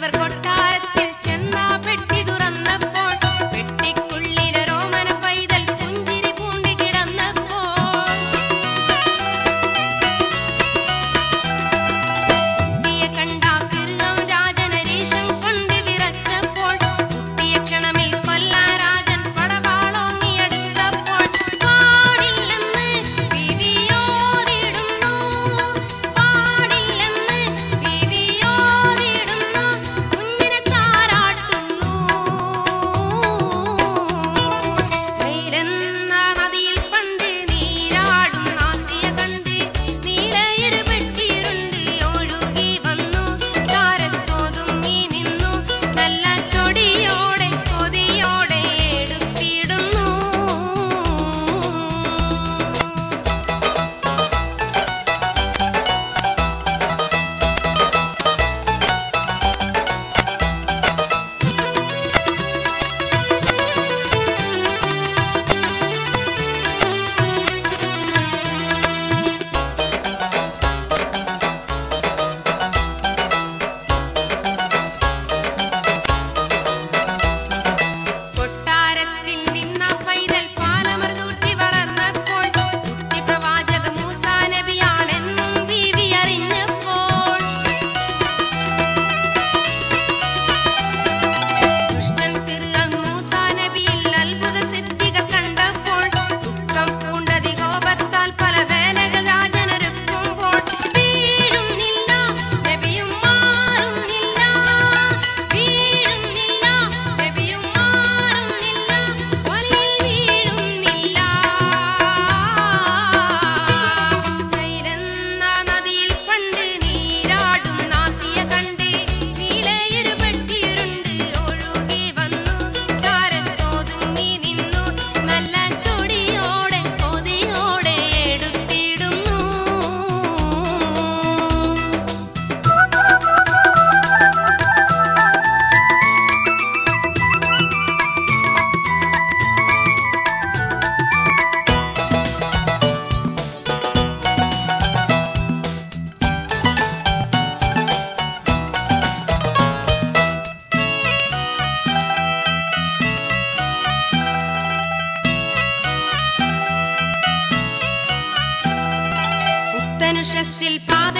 அவர் கொட்டாரத்தில் சென்றார். തനുഷസിൽ പാത